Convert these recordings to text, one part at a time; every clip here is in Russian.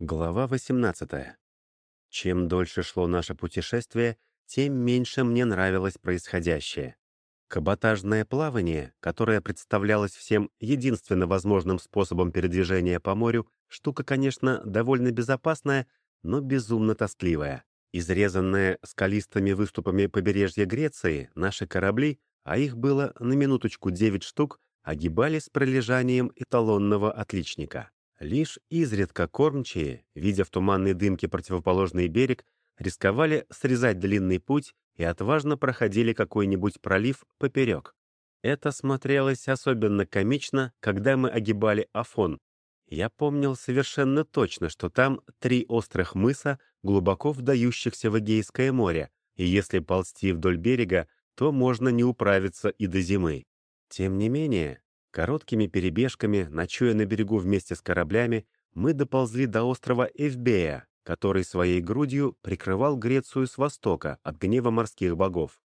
Глава 18. Чем дольше шло наше путешествие, тем меньше мне нравилось происходящее. Каботажное плавание, которое представлялось всем единственно возможным способом передвижения по морю, штука, конечно, довольно безопасная, но безумно тоскливая. Изрезанные скалистыми выступами побережья Греции, наши корабли, а их было на минуточку 9 штук, огибали с пролежанием эталонного отличника. Лишь изредка кормчие, видя в туманной дымке противоположный берег, рисковали срезать длинный путь и отважно проходили какой-нибудь пролив поперек. Это смотрелось особенно комично, когда мы огибали Афон. Я помнил совершенно точно, что там три острых мыса, глубоко вдающихся в Эгейское море, и если ползти вдоль берега, то можно не управиться и до зимы. Тем не менее, Короткими перебежками, ночуя на берегу вместе с кораблями, мы доползли до острова Эвбея, который своей грудью прикрывал Грецию с востока от гнева морских богов.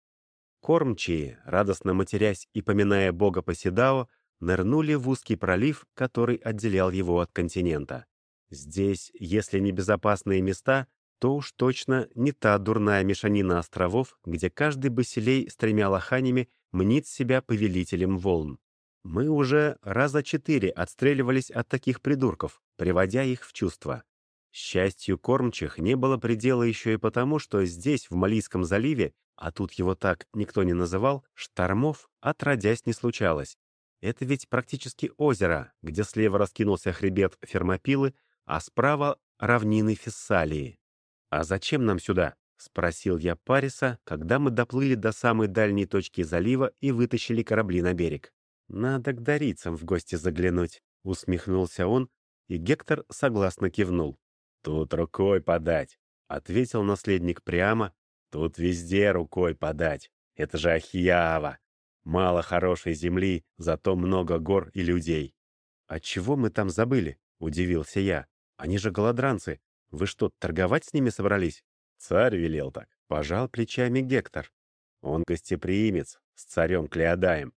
Кормчие, радостно матерясь и поминая бога Поседао, нырнули в узкий пролив, который отделял его от континента. Здесь, если не безопасные места, то уж точно не та дурная мешанина островов, где каждый басилей с тремя лоханями мнит себя повелителем волн. Мы уже раза четыре отстреливались от таких придурков, приводя их в чувство. Счастью кормчих не было предела еще и потому, что здесь, в Малийском заливе, а тут его так никто не называл, штормов отродясь не случалось. Это ведь практически озеро, где слева раскинулся хребет Фермопилы, а справа — равнины Фессалии. «А зачем нам сюда?» — спросил я Париса, когда мы доплыли до самой дальней точки залива и вытащили корабли на берег. «Надо к дарицам в гости заглянуть», — усмехнулся он, и Гектор согласно кивнул. «Тут рукой подать», — ответил наследник прямо. «Тут везде рукой подать. Это же Ахиява. Мало хорошей земли, зато много гор и людей». «А чего мы там забыли?» — удивился я. «Они же голодранцы. Вы что, торговать с ними собрались?» «Царь велел так», — пожал плечами Гектор. «Он гостеприимец с царем Клеодаем.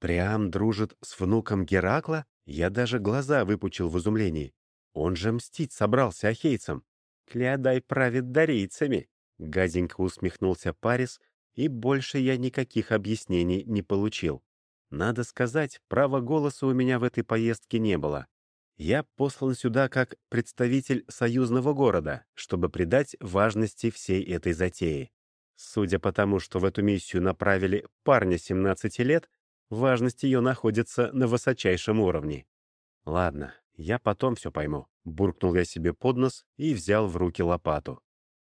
Прям дружит с внуком Геракла? Я даже глаза выпучил в изумлении. Он же мстить собрался ахейцам. Клеодай правит дарийцами. Гаденько усмехнулся Парис, и больше я никаких объяснений не получил. Надо сказать, права голоса у меня в этой поездке не было. Я послан сюда как представитель союзного города, чтобы придать важности всей этой затеи. Судя по тому, что в эту миссию направили парня 17 лет, Важность ее находится на высочайшем уровне. Ладно, я потом все пойму. Буркнул я себе под нос и взял в руки лопату.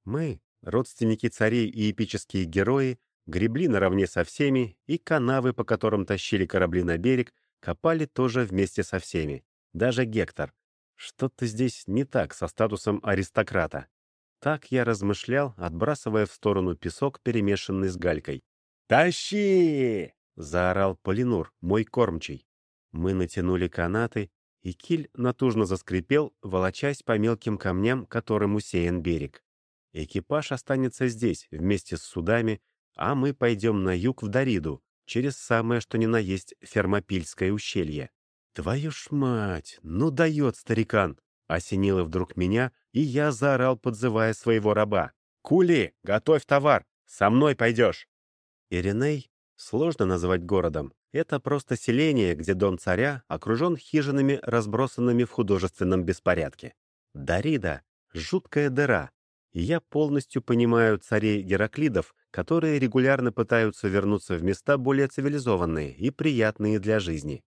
Мы, родственники царей и эпические герои, гребли наравне со всеми, и канавы, по которым тащили корабли на берег, копали тоже вместе со всеми. Даже Гектор. Что-то здесь не так со статусом аристократа. Так я размышлял, отбрасывая в сторону песок, перемешанный с галькой. «Тащи!» — заорал Полинур, мой кормчий. Мы натянули канаты, и киль натужно заскрипел, волочась по мелким камням, которым усеян берег. Экипаж останется здесь, вместе с судами, а мы пойдем на юг в Дариду, через самое что ни на есть Фермопильское ущелье. «Твою ж мать! Ну дает старикан!» — осенило вдруг меня, и я заорал, подзывая своего раба. «Кули, готовь товар! Со мной пойдешь!» Ириней сложно назвать городом. Это просто селение, где дом царя окружен хижинами, разбросанными в художественном беспорядке. Дарида — жуткая дыра. И я полностью понимаю царей Гераклидов, которые регулярно пытаются вернуться в места более цивилизованные и приятные для жизни.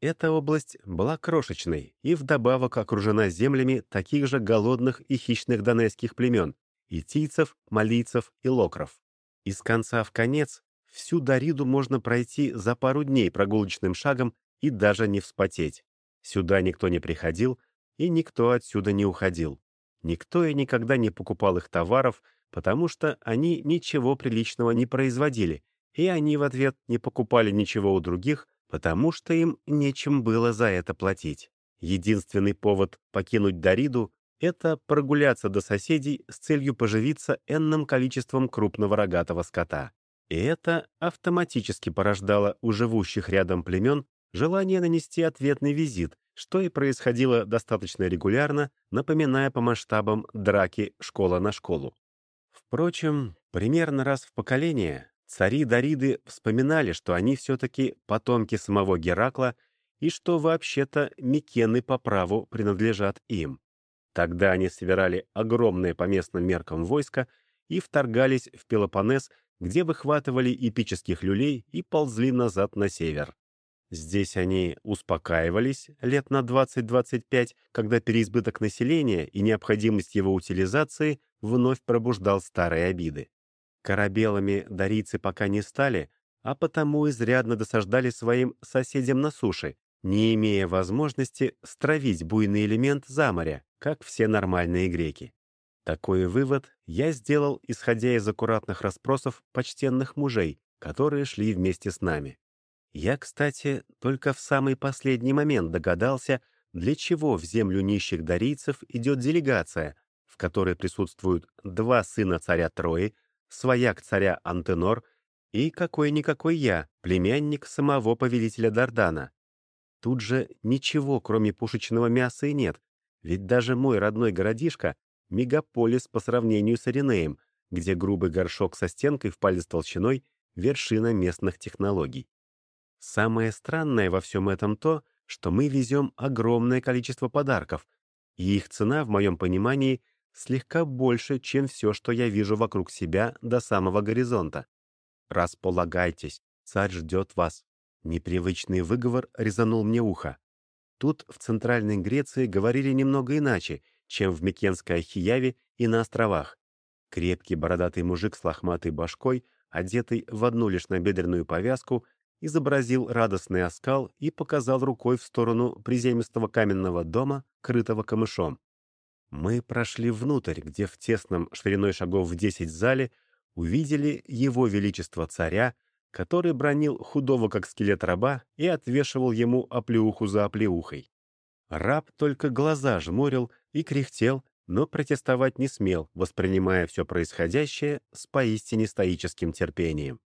Эта область была крошечной и вдобавок окружена землями таких же голодных и хищных донецких племен — итийцев, малийцев и локров. Из конца в конец Всю Дариду можно пройти за пару дней прогулочным шагом и даже не вспотеть. Сюда никто не приходил, и никто отсюда не уходил. Никто и никогда не покупал их товаров, потому что они ничего приличного не производили, и они в ответ не покупали ничего у других, потому что им нечем было за это платить. Единственный повод покинуть Дариду — это прогуляться до соседей с целью поживиться энным количеством крупного рогатого скота. И это автоматически порождало у живущих рядом племен желание нанести ответный визит, что и происходило достаточно регулярно, напоминая по масштабам драки школа на школу. Впрочем, примерно раз в поколение цари Дариды вспоминали, что они все-таки потомки самого Геракла и что вообще-то Микены по праву принадлежат им. Тогда они собирали огромное по местным меркам войско и вторгались в Пелопоннес, где выхватывали эпических люлей и ползли назад на север. Здесь они успокаивались лет на 20-25, когда переизбыток населения и необходимость его утилизации вновь пробуждал старые обиды. Корабелами дарийцы пока не стали, а потому изрядно досаждали своим соседям на суше, не имея возможности стравить буйный элемент за моря, как все нормальные греки. Такой вывод я сделал, исходя из аккуратных расспросов почтенных мужей, которые шли вместе с нами. Я, кстати, только в самый последний момент догадался, для чего в землю нищих дарийцев идет делегация, в которой присутствуют два сына царя Трои, свояк царя Антенор и какой-никакой я, племянник самого повелителя Дардана. Тут же ничего, кроме пушечного мяса, и нет, ведь даже мой родной городишко — мегаполис по сравнению с Иринеем, где грубый горшок со стенкой в палец толщиной — вершина местных технологий. Самое странное во всем этом то, что мы везем огромное количество подарков, и их цена, в моем понимании, слегка больше, чем все, что я вижу вокруг себя до самого горизонта. Располагайтесь, царь ждет вас. Непривычный выговор резанул мне ухо. Тут, в Центральной Греции, говорили немного иначе, чем в Микенской Ахияве и на островах. Крепкий бородатый мужик с лохматой башкой, одетый в одну лишь набедренную повязку, изобразил радостный оскал и показал рукой в сторону приземистого каменного дома, крытого камышом. Мы прошли внутрь, где в тесном шириной шагов в десять зале увидели его величество царя, который бронил худого как скелет раба и отвешивал ему оплеуху за оплеухой. Раб только глаза жмурил и кряхтел, но протестовать не смел, воспринимая все происходящее с поистине стоическим терпением.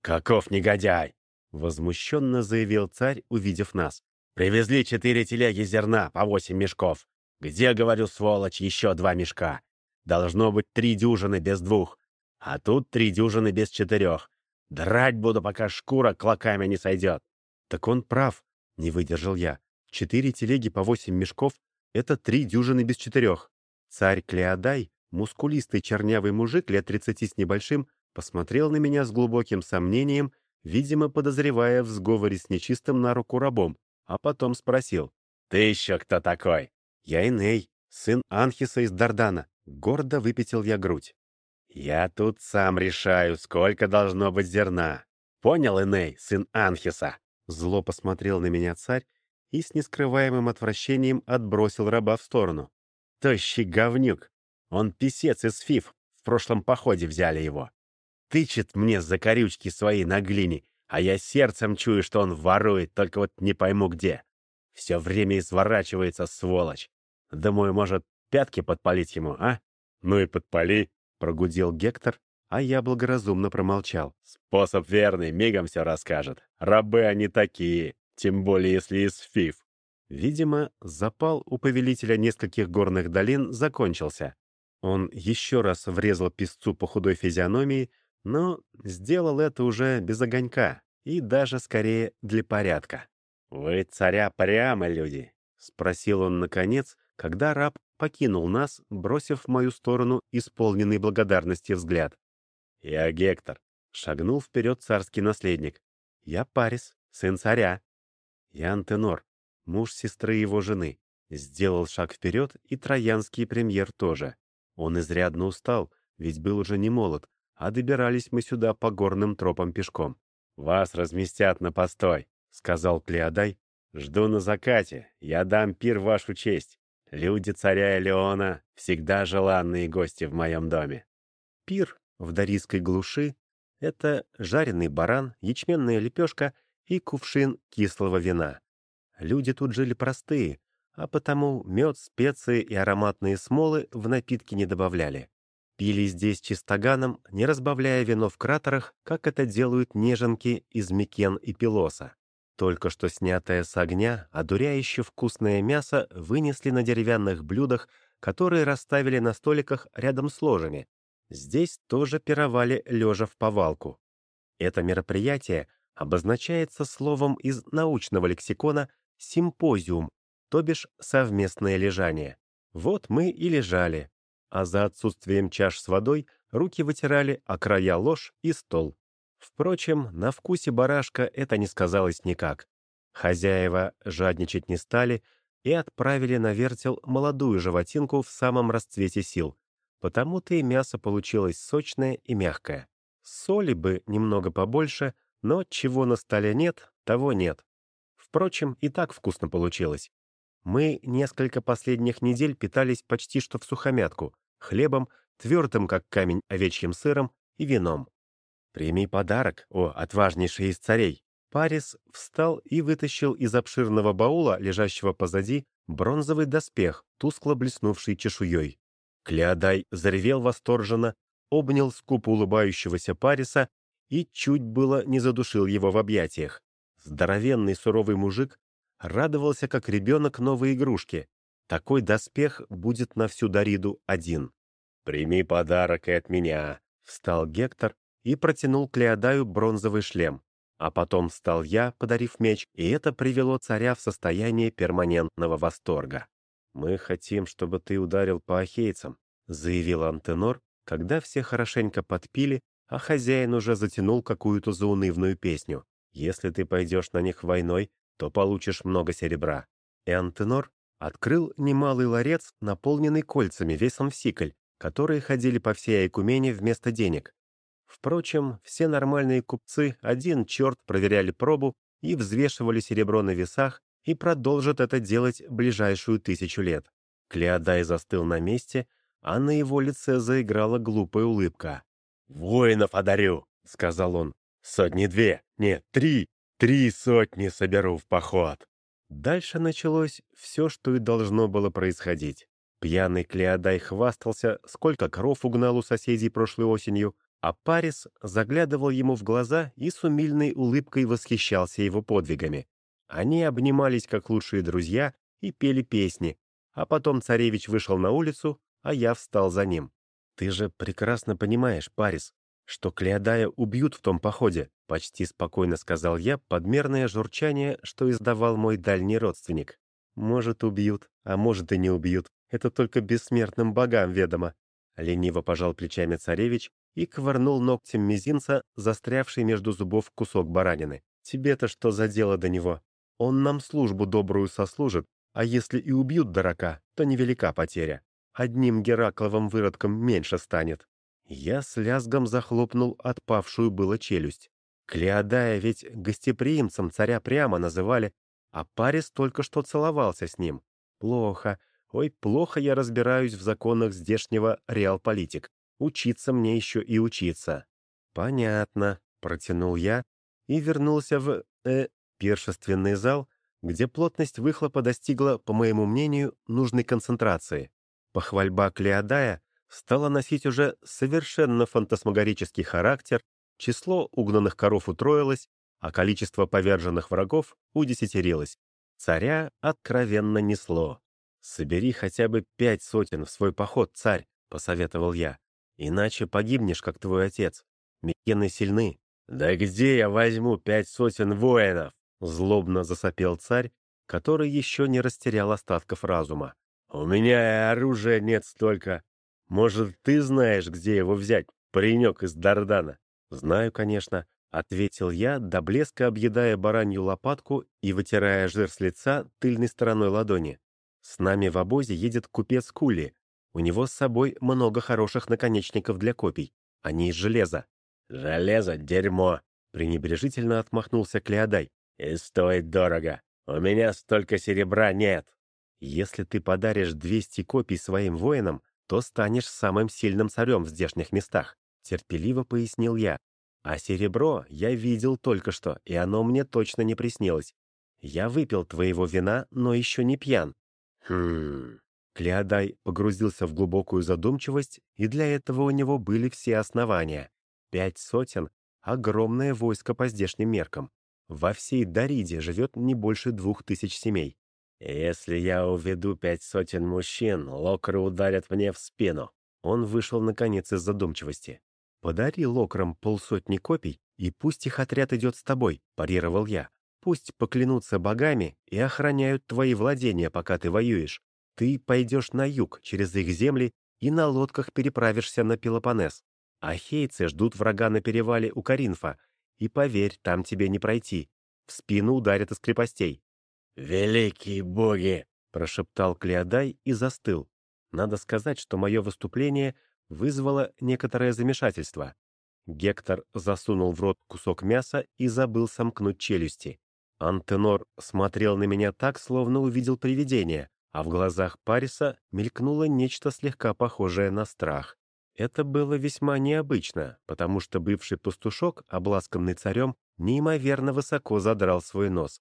«Каков негодяй!» — возмущенно заявил царь, увидев нас. «Привезли четыре телеги зерна по восемь мешков. Где, говорю, сволочь, еще два мешка? Должно быть три дюжины без двух. А тут три дюжины без четырех. Драть буду, пока шкура клоками не сойдет». «Так он прав», — не выдержал я. «Четыре телеги по восемь мешков — это три дюжины без четырех». Царь Клеодай, мускулистый чернявый мужик лет тридцати с небольшим, посмотрел на меня с глубоким сомнением видимо, подозревая в сговоре с нечистым на руку рабом, а потом спросил. «Ты еще кто такой?» «Я Иней, сын Анхиса из Дардана». Гордо выпятил я грудь. «Я тут сам решаю, сколько должно быть зерна. Понял, Иней, сын Анхиса?» Зло посмотрел на меня царь и с нескрываемым отвращением отбросил раба в сторону. «Тощий говнюк! Он писец из Фиф, в прошлом походе взяли его тычет мне за корючки свои на глине, а я сердцем чую, что он ворует, только вот не пойму где. Все время изворачивается, сволочь. Думаю, может, пятки подпалить ему, а? Ну и подпали, — прогудел Гектор, а я благоразумно промолчал. Способ верный, мигом все расскажет. Рабы они такие, тем более если из фиф. Видимо, запал у повелителя нескольких горных долин закончился. Он еще раз врезал песцу по худой физиономии, но сделал это уже без огонька и даже скорее для порядка. «Вы царя прямо, люди?» — спросил он наконец, когда раб покинул нас, бросив в мою сторону исполненный благодарности взгляд. «Я Гектор», — шагнул вперед царский наследник. «Я Парис, сын царя». «Я Антенор, муж сестры его жены». Сделал шаг вперед, и троянский премьер тоже. Он изрядно устал, ведь был уже не молод, а добирались мы сюда по горным тропам пешком. «Вас разместят на постой», — сказал Клеодай. «Жду на закате, я дам пир вашу честь. Люди царя Элеона — всегда желанные гости в моем доме». Пир в Дарийской глуши — это жареный баран, ячменная лепешка и кувшин кислого вина. Люди тут жили простые, а потому мед, специи и ароматные смолы в напитки не добавляли. Пили здесь чистоганом, не разбавляя вино в кратерах, как это делают неженки из Микен и Пилоса. Только что снятое с огня, одуряюще вкусное мясо вынесли на деревянных блюдах, которые расставили на столиках рядом с ложами. Здесь тоже пировали лежа в повалку. Это мероприятие обозначается словом из научного лексикона «симпозиум», то бишь совместное лежание. Вот мы и лежали, а за отсутствием чаш с водой руки вытирали о края ложь и стол. Впрочем, на вкусе барашка это не сказалось никак. Хозяева жадничать не стали и отправили на вертел молодую животинку в самом расцвете сил. Потому-то и мясо получилось сочное и мягкое. Соли бы немного побольше, но чего на столе нет, того нет. Впрочем, и так вкусно получилось. Мы несколько последних недель питались почти что в сухомятку, хлебом, твердым как камень овечьим сыром и вином. «Прими подарок, о отважнейший из царей!» Парис встал и вытащил из обширного баула, лежащего позади, бронзовый доспех, тускло блеснувший чешуей. Клеодай заревел восторженно, обнял скупо улыбающегося Париса и чуть было не задушил его в объятиях. Здоровенный суровый мужик радовался, как ребенок новой игрушке. Такой доспех будет на всю Дариду один. «Прими подарок и от меня», — встал Гектор, и протянул Клеодаю бронзовый шлем. А потом встал я, подарив меч, и это привело царя в состояние перманентного восторга. «Мы хотим, чтобы ты ударил по ахейцам», — заявил Антенор, когда все хорошенько подпили, а хозяин уже затянул какую-то заунывную песню. «Если ты пойдешь на них войной, то получишь много серебра». И Антенор открыл немалый ларец, наполненный кольцами весом в сикль, которые ходили по всей Айкумене вместо денег. Впрочем, все нормальные купцы один черт проверяли пробу и взвешивали серебро на весах и продолжат это делать ближайшую тысячу лет. Клеодай застыл на месте, а на его лице заиграла глупая улыбка. «Воинов одарю!» — сказал он. «Сотни две, нет, три, три сотни соберу в поход!» Дальше началось все, что и должно было происходить. Пьяный Клеодай хвастался, сколько коров угнал у соседей прошлой осенью, а Парис заглядывал ему в глаза и с умильной улыбкой восхищался его подвигами. Они обнимались как лучшие друзья и пели песни, а потом царевич вышел на улицу, а я встал за ним. «Ты же прекрасно понимаешь, Парис, что Клеодая убьют в том походе», почти спокойно сказал я подмерное журчание, что издавал мой дальний родственник. «Может, убьют, а может и не убьют. Это только бессмертным богам ведомо». Лениво пожал плечами царевич и ковырнул ногтем мизинца, застрявший между зубов кусок баранины. «Тебе-то что за дело до него? Он нам службу добрую сослужит, а если и убьют дурака, то невелика потеря. Одним Геракловым выродком меньше станет». Я с лязгом захлопнул отпавшую было челюсть. Клеодая ведь гостеприимцем царя прямо называли, а Парис только что целовался с ним. Плохо, ой, плохо я разбираюсь в законах здешнего реалполитик. Учиться мне еще и учиться». «Понятно», — протянул я и вернулся в, э, пиршественный зал, где плотность выхлопа достигла, по моему мнению, нужной концентрации. Похвальба Клеодая стала носить уже совершенно фантасмагорический характер, число угнанных коров утроилось, а количество поверженных врагов удесятерилось. Царя откровенно несло. «Собери хотя бы пять сотен в свой поход, царь», — посоветовал я. Иначе погибнешь, как твой отец. Микены сильны. «Да где я возьму пять сотен воинов?» Злобно засопел царь, который еще не растерял остатков разума. «У меня и оружия нет столько. Может, ты знаешь, где его взять, паренек из Дардана?» «Знаю, конечно», — ответил я, до блеска объедая баранью лопатку и вытирая жир с лица тыльной стороной ладони. «С нами в обозе едет купец Кули, у него с собой много хороших наконечников для копий. Они из железа. «Железо — дерьмо!» — пренебрежительно отмахнулся Клеодай. «И стоит дорого. У меня столько серебра нет!» «Если ты подаришь 200 копий своим воинам, то станешь самым сильным царем в здешних местах», — терпеливо пояснил я. «А серебро я видел только что, и оно мне точно не приснилось. Я выпил твоего вина, но еще не пьян». «Хм...» Клеодай погрузился в глубокую задумчивость, и для этого у него были все основания. Пять сотен — огромное войско по здешним меркам. Во всей Дариде живет не больше двух тысяч семей. «Если я уведу пять сотен мужчин, локры ударят мне в спину». Он вышел, наконец, из задумчивости. «Подари локрам полсотни копий, и пусть их отряд идет с тобой», — парировал я. «Пусть поклянутся богами и охраняют твои владения, пока ты воюешь. Ты пойдешь на юг, через их земли, и на лодках переправишься на Пелопоннес. Ахейцы ждут врага на перевале у Каринфа, и поверь, там тебе не пройти. В спину ударят из крепостей. «Великие боги!» — прошептал Клеодай и застыл. Надо сказать, что мое выступление вызвало некоторое замешательство. Гектор засунул в рот кусок мяса и забыл сомкнуть челюсти. Антенор смотрел на меня так, словно увидел привидение, а в глазах Париса мелькнуло нечто слегка похожее на страх. Это было весьма необычно, потому что бывший пастушок, обласканный царем, неимоверно высоко задрал свой нос.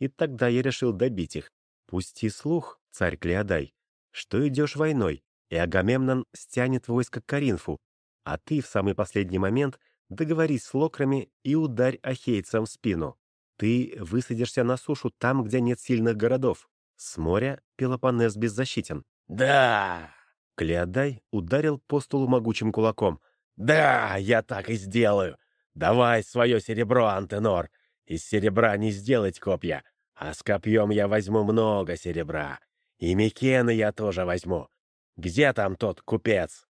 И тогда я решил добить их. Пусти слух, царь Клеодай, что идешь войной, и Агамемнон стянет войско к Каринфу, а ты в самый последний момент договорись с локрами и ударь ахейцам в спину. Ты высадишься на сушу там, где нет сильных городов. С моря Пелопоннес беззащитен. «Да!» Клеодай ударил по столу могучим кулаком. «Да, я так и сделаю! Давай свое серебро, Антенор! Из серебра не сделать копья, а с копьем я возьму много серебра. И Микены я тоже возьму. Где там тот купец?»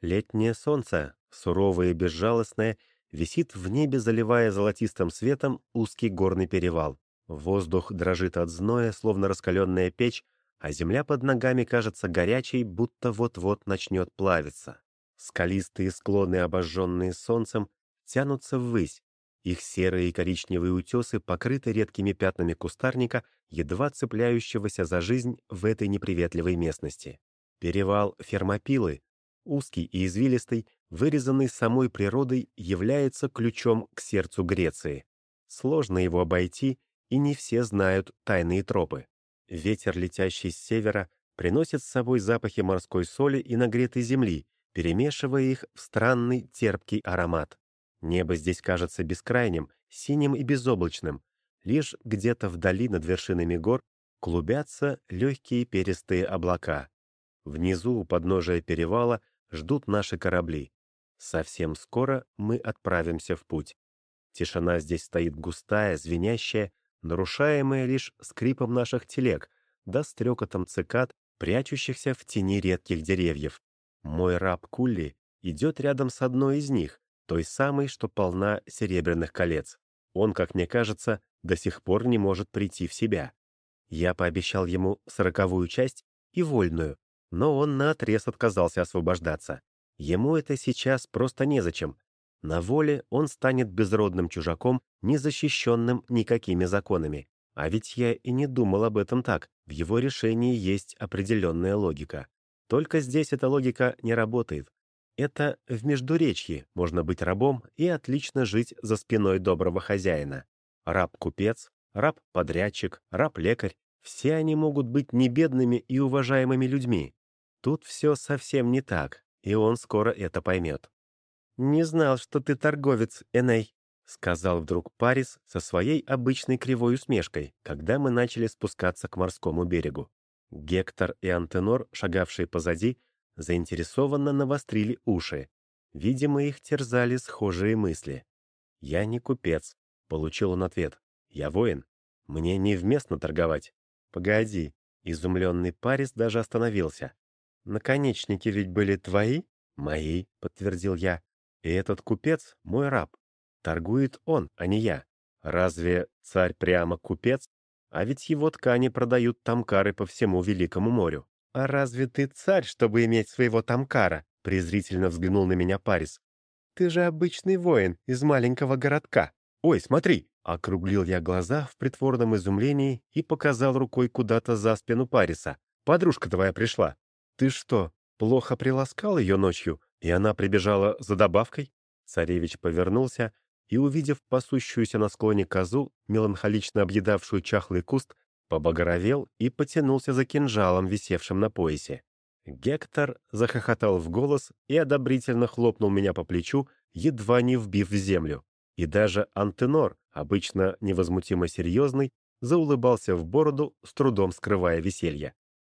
Летнее солнце, суровое и безжалостное, висит в небе, заливая золотистым светом узкий горный перевал. Воздух дрожит от зноя, словно раскаленная печь, а земля под ногами кажется горячей, будто вот-вот начнет плавиться. Скалистые склоны, обожженные солнцем, тянутся ввысь, их серые и коричневые утесы покрыты редкими пятнами кустарника, едва цепляющегося за жизнь в этой неприветливой местности. Перевал Фермопилы, узкий и извилистый, вырезанный самой природой, является ключом к сердцу Греции. Сложно его обойти, и не все знают тайные тропы. Ветер, летящий с севера, приносит с собой запахи морской соли и нагретой земли, перемешивая их в странный терпкий аромат. Небо здесь кажется бескрайним, синим и безоблачным. Лишь где-то вдали над вершинами гор клубятся легкие перистые облака. Внизу, у подножия перевала, ждут наши корабли. Совсем скоро мы отправимся в путь. Тишина здесь стоит густая, звенящая, нарушаемая лишь скрипом наших телег, да стрекотом цикад, прячущихся в тени редких деревьев. Мой раб Кулли идет рядом с одной из них, той самой, что полна серебряных колец. Он, как мне кажется, до сих пор не может прийти в себя. Я пообещал ему сороковую часть и вольную, но он наотрез отказался освобождаться. Ему это сейчас просто незачем. На воле он станет безродным чужаком, не защищенным никакими законами. А ведь я и не думал об этом так. В его решении есть определенная логика. Только здесь эта логика не работает. Это в Междуречье можно быть рабом и отлично жить за спиной доброго хозяина. Раб-купец, раб-подрядчик, раб-лекарь — все они могут быть не бедными и уважаемыми людьми. Тут все совсем не так, и он скоро это поймет. «Не знал, что ты торговец, Эней», — сказал вдруг Парис со своей обычной кривой усмешкой, когда мы начали спускаться к морскому берегу. Гектор и Антенор, шагавшие позади, заинтересованно навострили уши. Видимо, их терзали схожие мысли. «Я не купец», — получил он ответ. «Я воин. Мне невместно торговать». «Погоди». Изумленный Парис даже остановился. «Наконечники ведь были твои?» «Мои», — подтвердил я. «И этот купец — мой раб. Торгует он, а не я. Разве царь прямо купец? А ведь его ткани продают тамкары по всему Великому морю. «А разве ты царь, чтобы иметь своего тамкара?» — презрительно взглянул на меня Парис. «Ты же обычный воин из маленького городка». «Ой, смотри!» — округлил я глаза в притворном изумлении и показал рукой куда-то за спину Париса. «Подружка твоя пришла». «Ты что, плохо приласкал ее ночью, и она прибежала за добавкой?» Царевич повернулся и, увидев пасущуюся на склоне козу, меланхолично объедавшую чахлый куст, побагровел и потянулся за кинжалом, висевшим на поясе. Гектор захохотал в голос и одобрительно хлопнул меня по плечу, едва не вбив в землю. И даже Антенор, обычно невозмутимо серьезный, заулыбался в бороду, с трудом скрывая веселье.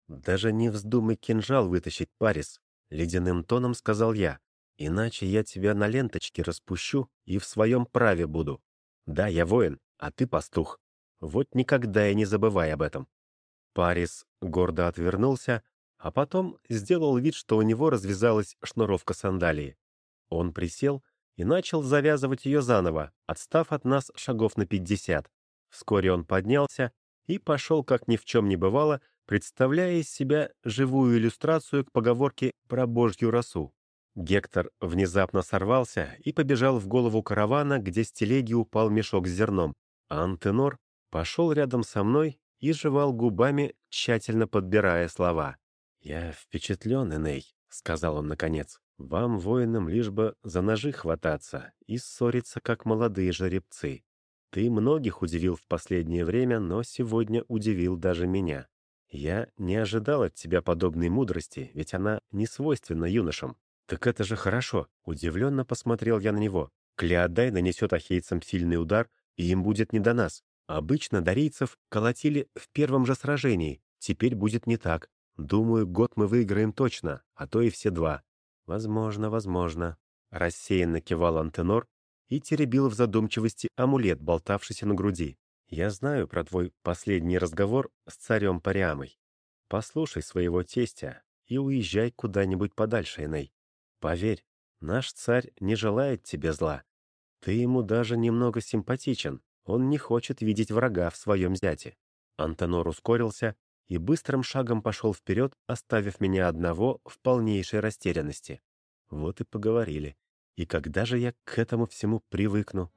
«Даже не вздумай кинжал вытащить, Парис», — ледяным тоном сказал я. «Иначе я тебя на ленточке распущу и в своем праве буду. Да, я воин, а ты пастух. Вот никогда и не забывай об этом». Парис гордо отвернулся, а потом сделал вид, что у него развязалась шнуровка сандалии. Он присел и начал завязывать ее заново, отстав от нас шагов на пятьдесят. Вскоре он поднялся и пошел, как ни в чем не бывало, представляя из себя живую иллюстрацию к поговорке про божью росу. Гектор внезапно сорвался и побежал в голову каравана, где с телеги упал мешок с зерном, а Антенор пошел рядом со мной и жевал губами, тщательно подбирая слова. «Я впечатлен, Эней», — сказал он наконец. «Вам, воинам, лишь бы за ножи хвататься и ссориться, как молодые жеребцы. Ты многих удивил в последнее время, но сегодня удивил даже меня. Я не ожидал от тебя подобной мудрости, ведь она не свойственна юношам. Так это же хорошо. Удивленно посмотрел я на него. Клеодай нанесет ахейцам сильный удар, и им будет не до нас. Обычно дарийцев колотили в первом же сражении. Теперь будет не так. Думаю, год мы выиграем точно, а то и все два. Возможно, возможно. Рассеянно кивал Антенор и теребил в задумчивости амулет, болтавшийся на груди. Я знаю про твой последний разговор с царем Париамой. Послушай своего тестя и уезжай куда-нибудь подальше, Эней. Поверь, наш царь не желает тебе зла. Ты ему даже немного симпатичен, он не хочет видеть врага в своем зяте». Антонор ускорился и быстрым шагом пошел вперед, оставив меня одного в полнейшей растерянности. Вот и поговорили. И когда же я к этому всему привыкну?